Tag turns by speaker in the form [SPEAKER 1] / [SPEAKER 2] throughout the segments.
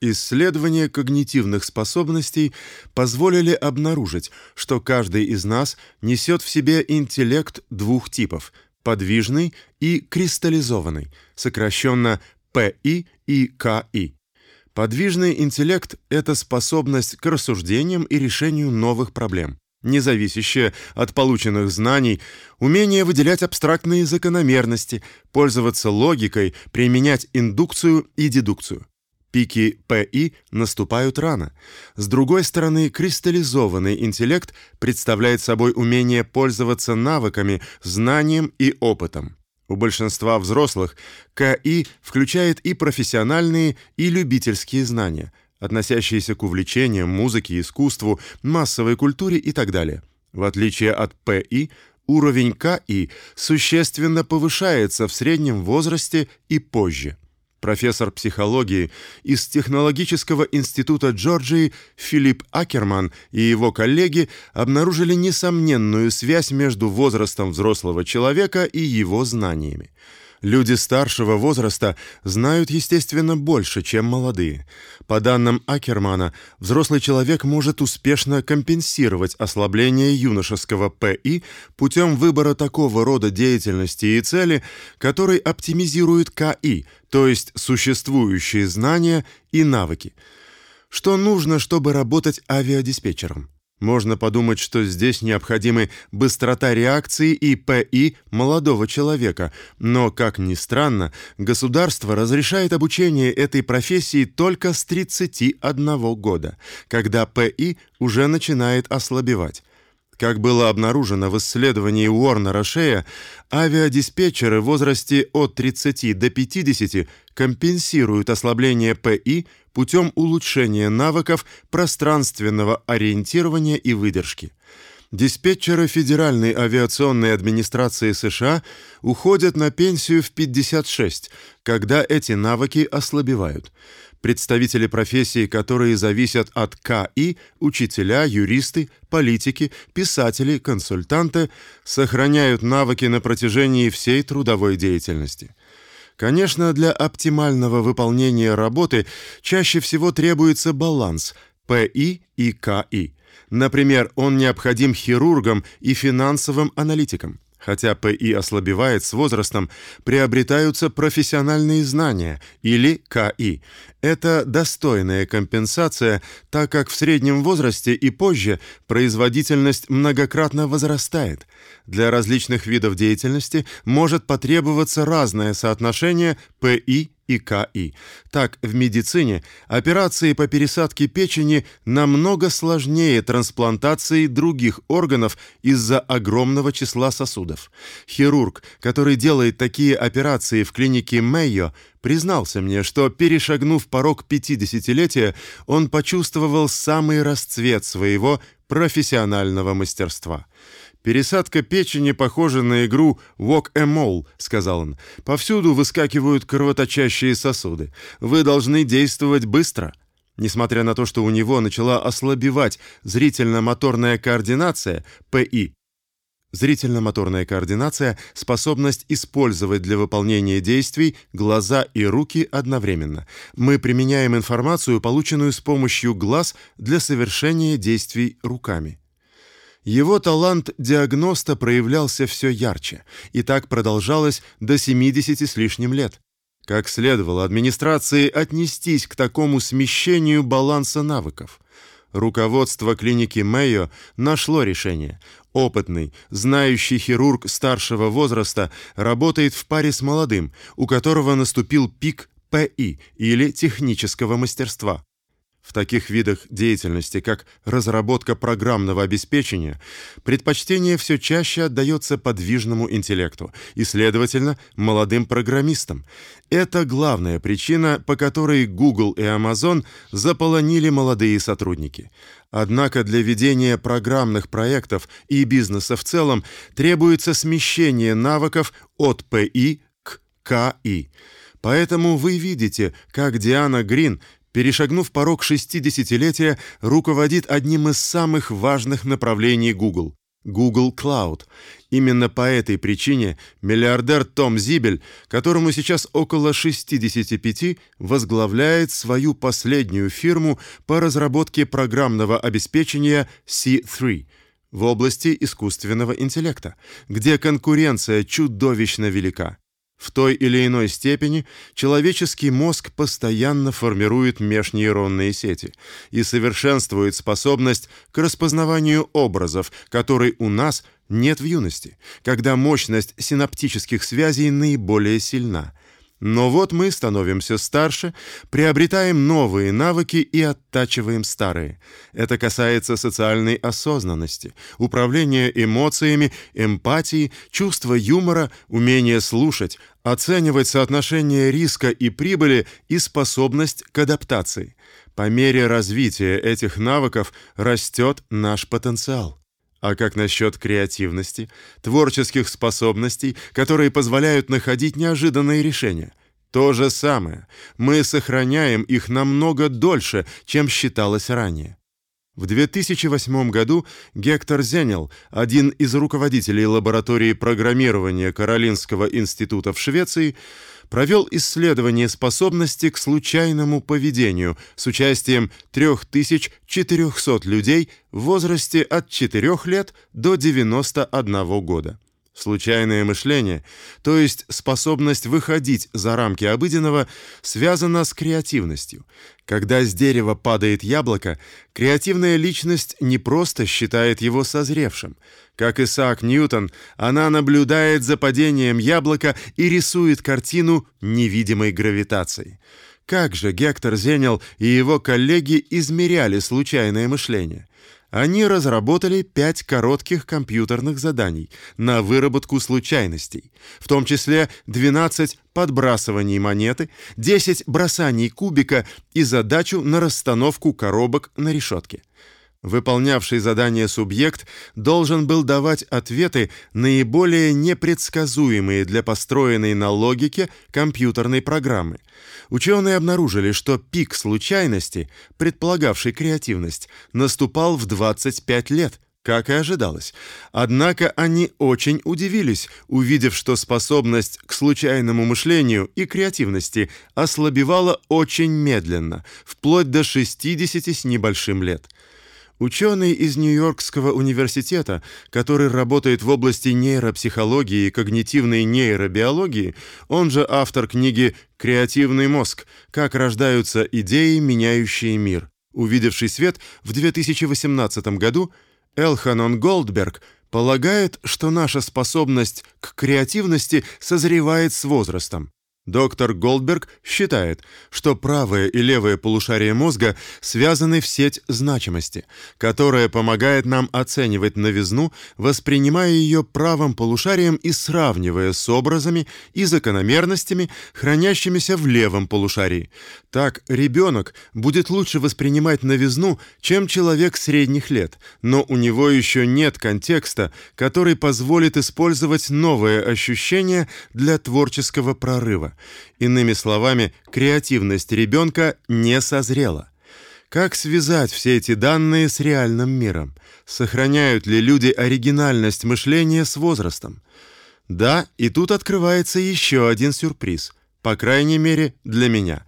[SPEAKER 1] Исследования когнитивных способностей позволили обнаружить, что каждый из нас несет в себе интеллект двух типов: подвижный и кристаллизованный, сокращенно ПИ и КИ. Подвижный интеллект это способность к рассуждениям и решению новых проблем, не зависящая от полученных знаний, умение выделять абстрактные закономерности, пользоваться логикой, применять индукцию и дедукцию. Пики ПИ наступают рано. С другой стороны, кристаллизованный интеллект представляет собой умение пользоваться навыками, знанием и опытом. У большинства взрослых КИ включает и профессиональные, и любительские знания, относящиеся к увлечениям, музыке, искусству, массовой культуре и так далее. В отличие от ПИ, уровень КИ существенно повышается в среднем возрасте и позже профессор психологии из технологического института Джорджии Филипп Акерман и его коллеги обнаружили несомненную связь между возрастом взрослого человека и его знаниями. Люди старшего возраста знают, естественно, больше, чем молодые. По данным Акермана, взрослый человек может успешно компенсировать ослабление юношеского ПИ путем выбора такого рода деятельности и цели, который оптимизирует КИ, то есть существующие знания и навыки. Что нужно, чтобы работать авиадиспетчером? Можно подумать, что здесь необходимы быстрота реакции и ПИ молодого человека, но как ни странно, государство разрешает обучение этой профессии только с 31 года, когда ПИ уже начинает ослабевать. Как было обнаружено в исследовании Уорнера Шея, авиадиспетчеры в возрасте от 30 до 50 компенсируют ослабление ПИ путем улучшения навыков пространственного ориентирования и выдержки. Диспетчеры Федеральной авиационной администрации США уходят на пенсию в 56, когда эти навыки ослабевают. Представители профессий, которые зависят от КИ, учителя, юристы, политики, писатели, консультанты, сохраняют навыки на протяжении всей трудовой деятельности. Конечно, для оптимального выполнения работы чаще всего требуется баланс ПИ и КИ. Например, он необходим хирургам и финансовым аналитикам. Хотя ПИ ослабевает с возрастом, приобретаются профессиональные знания или КИ. Это достойная компенсация, так как в среднем возрасте и позже производительность многократно возрастает. Для различных видов деятельности может потребоваться разное соотношение ПИ и КИ. Так, в медицине операции по пересадке печени намного сложнее трансплантации других органов из-за огромного числа сосудов. Хирург, который делает такие операции в клинике Мэйо, признался мне, что перешагнув порог пятидесятилетия, он почувствовал самый расцвет своего профессионального мастерства. Пересадка печени похожа на игру walk a mole, сказал он. Повсюду выскакивают кровоточащие сосуды. Вы должны действовать быстро. Несмотря на то, что у него начала ослабевать зрительно-моторная координация ПИ. Зрительно-моторная координация способность использовать для выполнения действий глаза и руки одновременно. Мы применяем информацию, полученную с помощью глаз, для совершения действий руками. Его талант диагноста проявлялся все ярче, и так продолжалось до 70 с лишним лет. Как следовало администрации отнестись к такому смещению баланса навыков? Руководство клиники Мэйо нашло решение. Опытный, знающий хирург старшего возраста работает в паре с молодым, у которого наступил пик ПИ или технического мастерства. В таких видах деятельности, как разработка программного обеспечения, предпочтение все чаще отдается подвижному интеллекту и, следовательно, молодым программистам. Это главная причина, по которой Google и Amazon заполонили молодые сотрудники. Однако для ведения программных проектов и бизнеса в целом требуется смещение навыков от ПИ к КИ. Поэтому вы видите, как Диана Грин перешагнув порог шестидесятилетия, руководит одним из самых важных направлений Google Google Cloud Именно по этой причине миллиардер Том Зибель, которому сейчас около 65, возглавляет свою последнюю фирму по разработке программного обеспечения C3 в области искусственного интеллекта, где конкуренция чудовищно велика. В той или иной степени человеческий мозг постоянно формирует межнейронные сети и совершенствует способность к распознаванию образов, которой у нас нет в юности, когда мощность синаптических связей наиболее сильна. Но вот мы становимся старше, приобретаем новые навыки и оттачиваем старые. Это касается социальной осознанности, управления эмоциями, эмпатии, чувства юмора, умения слушать, оценивать соотношение риска и прибыли и способность к адаптации. По мере развития этих навыков растет наш потенциал. А как насчет креативности, творческих способностей, которые позволяют находить неожиданные решения? То же самое. Мы сохраняем их намного дольше, чем считалось ранее. В 2008 году Гектор Зенел, один из руководителей лаборатории программирования Каролинского института в Швеции, провел исследование способности к случайному поведению с участием 3400 людей в возрасте от 4 лет до 91 года. Случайное мышление, то есть способность выходить за рамки обыденного, связано с креативностью. Когда с дерева падает яблоко, креативная личность не просто считает его созревшим. Как Исаак Ньютон, она наблюдает за падением яблока и рисует картину невидимой гравитации. Как же Гектор Зенел и его коллеги измеряли случайное мышление? Они разработали пять коротких компьютерных заданий на выработку случайностей, в том числе 12 подбрасываний монеты, 10 бросаний кубика и задачу на расстановку коробок на решетке. Выполнявший задание субъект должен был давать ответы наиболее непредсказуемые для построенной на логике компьютерной программы. Ученые обнаружили, что пик случайности, предполагавший креативность, наступал в 25 лет, как и ожидалось. Однако они очень удивились, увидев, что способность к случайному мышлению и креативности ослабевала очень медленно, вплоть до 60 с небольшим лет. Ученый из Нью-Йоркского университета, который работает в области нейропсихологии и когнитивной нейробиологии, он же автор книги «Креативный мозг. Как рождаются идеи, меняющие мир», увидевший свет в 2018 году, Элханон Голдберг полагает, что наша способность к креативности созревает с возрастом. Доктор Голдберг считает, что правое и левое полушария мозга связаны в сеть значимости, которая помогает нам оценивать новизну, воспринимая ее правым полушарием и сравнивая с образами и закономерностями, хранящимися в левом полушарии. Так ребенок будет лучше воспринимать новизну, чем человек средних лет, но у него еще нет контекста, который позволит использовать новые ощущения для творческого прорыва. Иными словами, креативность ребенка не созрела. Как связать все эти данные с реальным миром? Сохраняют ли люди оригинальность мышления с возрастом? Да, и тут открывается еще один сюрприз, по крайней мере, для меня.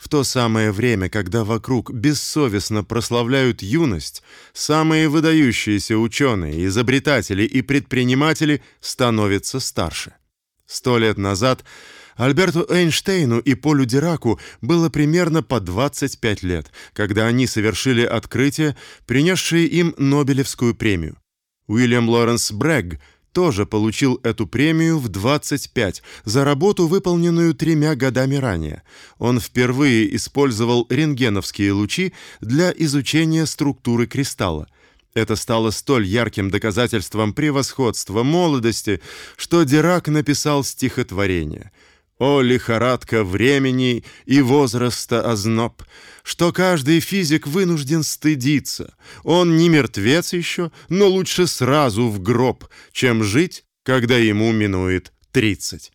[SPEAKER 1] В то самое время, когда вокруг бессовестно прославляют юность, самые выдающиеся ученые, изобретатели и предприниматели становятся старше. Сто лет назад Альберту Эйнштейну и Полю Дираку было примерно по 25 лет, когда они совершили открытие, принесшее им Нобелевскую премию. Уильям Лоренс Брэгг тоже получил эту премию в 25 за работу, выполненную тремя годами ранее. Он впервые использовал рентгеновские лучи для изучения структуры кристалла. Это стало столь ярким доказательством превосходства молодости, что Дирак написал стихотворение – о, лихорадка времени и возраста озноб, что каждый физик вынужден стыдиться. Он не мертвец еще, но лучше сразу в гроб, чем жить, когда ему минует тридцать.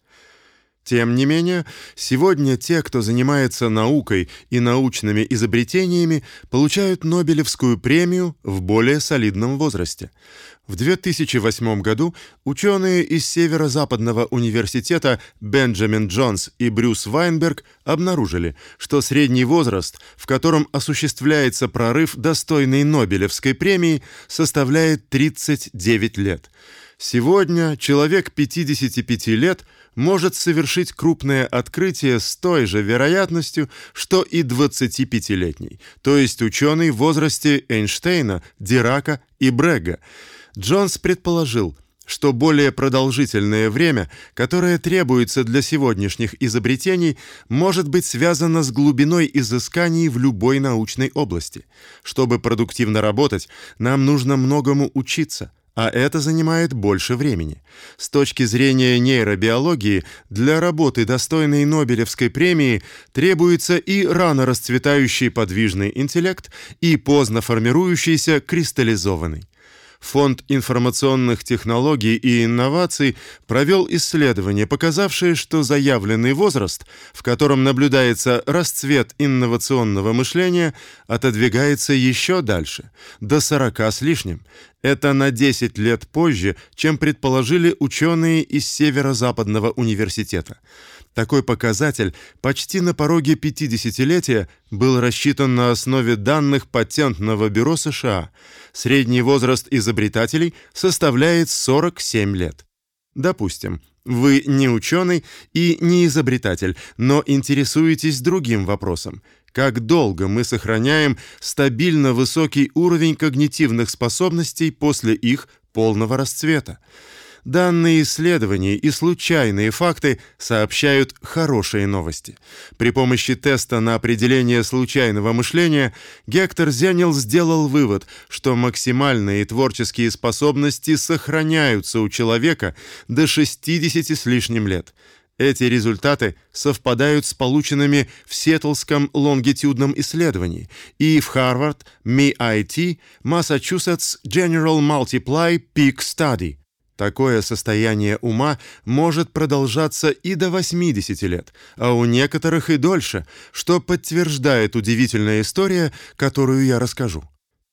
[SPEAKER 1] Тем не менее, сегодня те, кто занимается наукой и научными изобретениями, получают Нобелевскую премию в более солидном возрасте. В 2008 году ученые из Северо-Западного университета Бенджамин Джонс и Брюс Вайнберг обнаружили, что средний возраст, в котором осуществляется прорыв достойный Нобелевской премии, составляет 39 лет. Сегодня человек 55 лет может совершить крупное открытие с той же вероятностью, что и 25-летний, то есть ученый в возрасте Эйнштейна, Дирака и Брега. Джонс предположил, что более продолжительное время, которое требуется для сегодняшних изобретений, может быть связано с глубиной изысканий в любой научной области. Чтобы продуктивно работать, нам нужно многому учиться, а это занимает больше времени. С точки зрения нейробиологии, для работы достойной Нобелевской премии требуется и рано расцветающий подвижный интеллект, и поздно формирующийся кристаллизованный. Фонд информационных технологий и инноваций провел исследование, показавшее, что заявленный возраст, в котором наблюдается расцвет инновационного мышления, отодвигается еще дальше, до 40 с лишним. Это на 10 лет позже, чем предположили ученые из Северо-Западного университета. Такой показатель почти на пороге 50-летия был рассчитан на основе данных патентного бюро США. Средний возраст изобретателей составляет 47 лет. Допустим, вы не ученый и не изобретатель, но интересуетесь другим вопросом. Как долго мы сохраняем стабильно высокий уровень когнитивных способностей после их полного расцвета? Данные исследования и случайные факты сообщают хорошие новости. При помощи теста на определение случайного мышления Гектор Зенил сделал вывод, что максимальные творческие способности сохраняются у человека до 60 с лишним лет. Эти результаты совпадают с полученными в Сиэтлском лонгитюдном исследовании и в Harvard MIT Massachusetts General Multiply Peak Study. Такое состояние ума может продолжаться и до 80 лет, а у некоторых и дольше, что подтверждает удивительная история, которую я расскажу.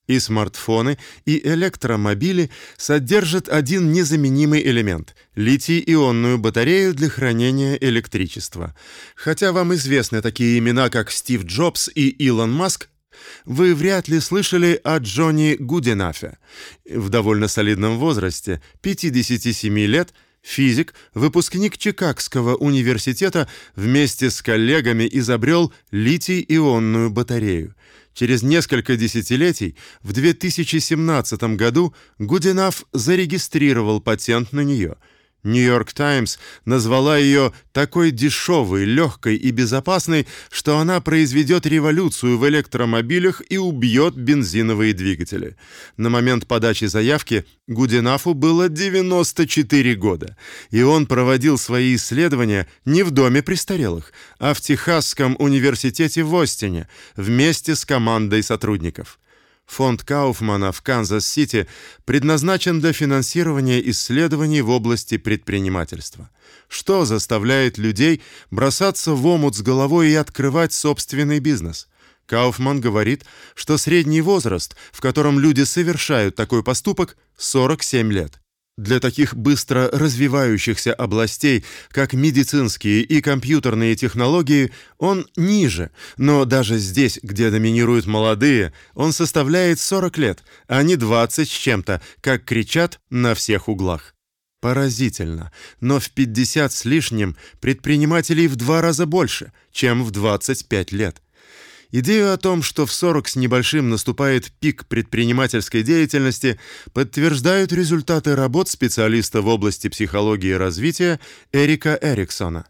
[SPEAKER 1] И смартфоны, и электромобили содержат один незаменимый элемент литий-ионную батарею для хранения электричества. Хотя вам известны такие имена, как Стив Джобс и Илон Маск, вы вряд ли слышали о Джонни Гуденафе. В довольно солидном возрасте, 57 лет, физик, выпускник Чикагского университета, вместе с коллегами изобрел литий-ионную батарею. Через несколько десятилетий, в 2017 году, Гуденаф зарегистрировал патент на нее – Нью-Йорк Таймс назвала ее такой дешевой, легкой и безопасной, что она произведет революцию в электромобилях и убьет бензиновые двигатели. На момент подачи заявки Гуденафу было 94 года, и он проводил свои исследования не в доме престарелых, а в Техасском университете в Остине вместе с командой сотрудников. Фонд Кауфмана в Канзас-Сити предназначен для финансирования исследований в области предпринимательства. Что заставляет людей бросаться в омут с головой и открывать собственный бизнес? Кауфман говорит, что средний возраст, в котором люди совершают такой поступок, 47 лет. Для таких быстро развивающихся областей, как медицинские и компьютерные технологии, он ниже, но даже здесь, где доминируют молодые, он составляет 40 лет, а не 20 с чем-то, как кричат на всех углах. Поразительно, но в 50 с лишним предпринимателей в два раза больше, чем в 25 лет. Идею о том, что в 40 с небольшим наступает пик предпринимательской деятельности, подтверждают результаты работ специалиста в области психологии развития Эрика Эриксона.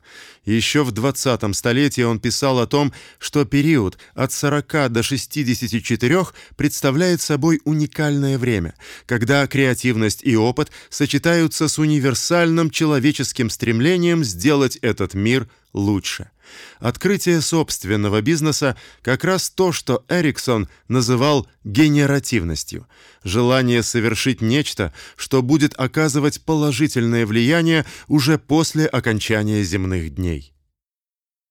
[SPEAKER 1] Еще в 20 столетии он писал о том, что период от 40 до 64 представляет собой уникальное время, когда креативность и опыт сочетаются с универсальным человеческим стремлением сделать этот мир лучше. Открытие собственного бизнеса как раз то, что Эриксон называл генеративностью. Желание совершить нечто, что будет оказывать положительное влияние уже после окончания земных дней.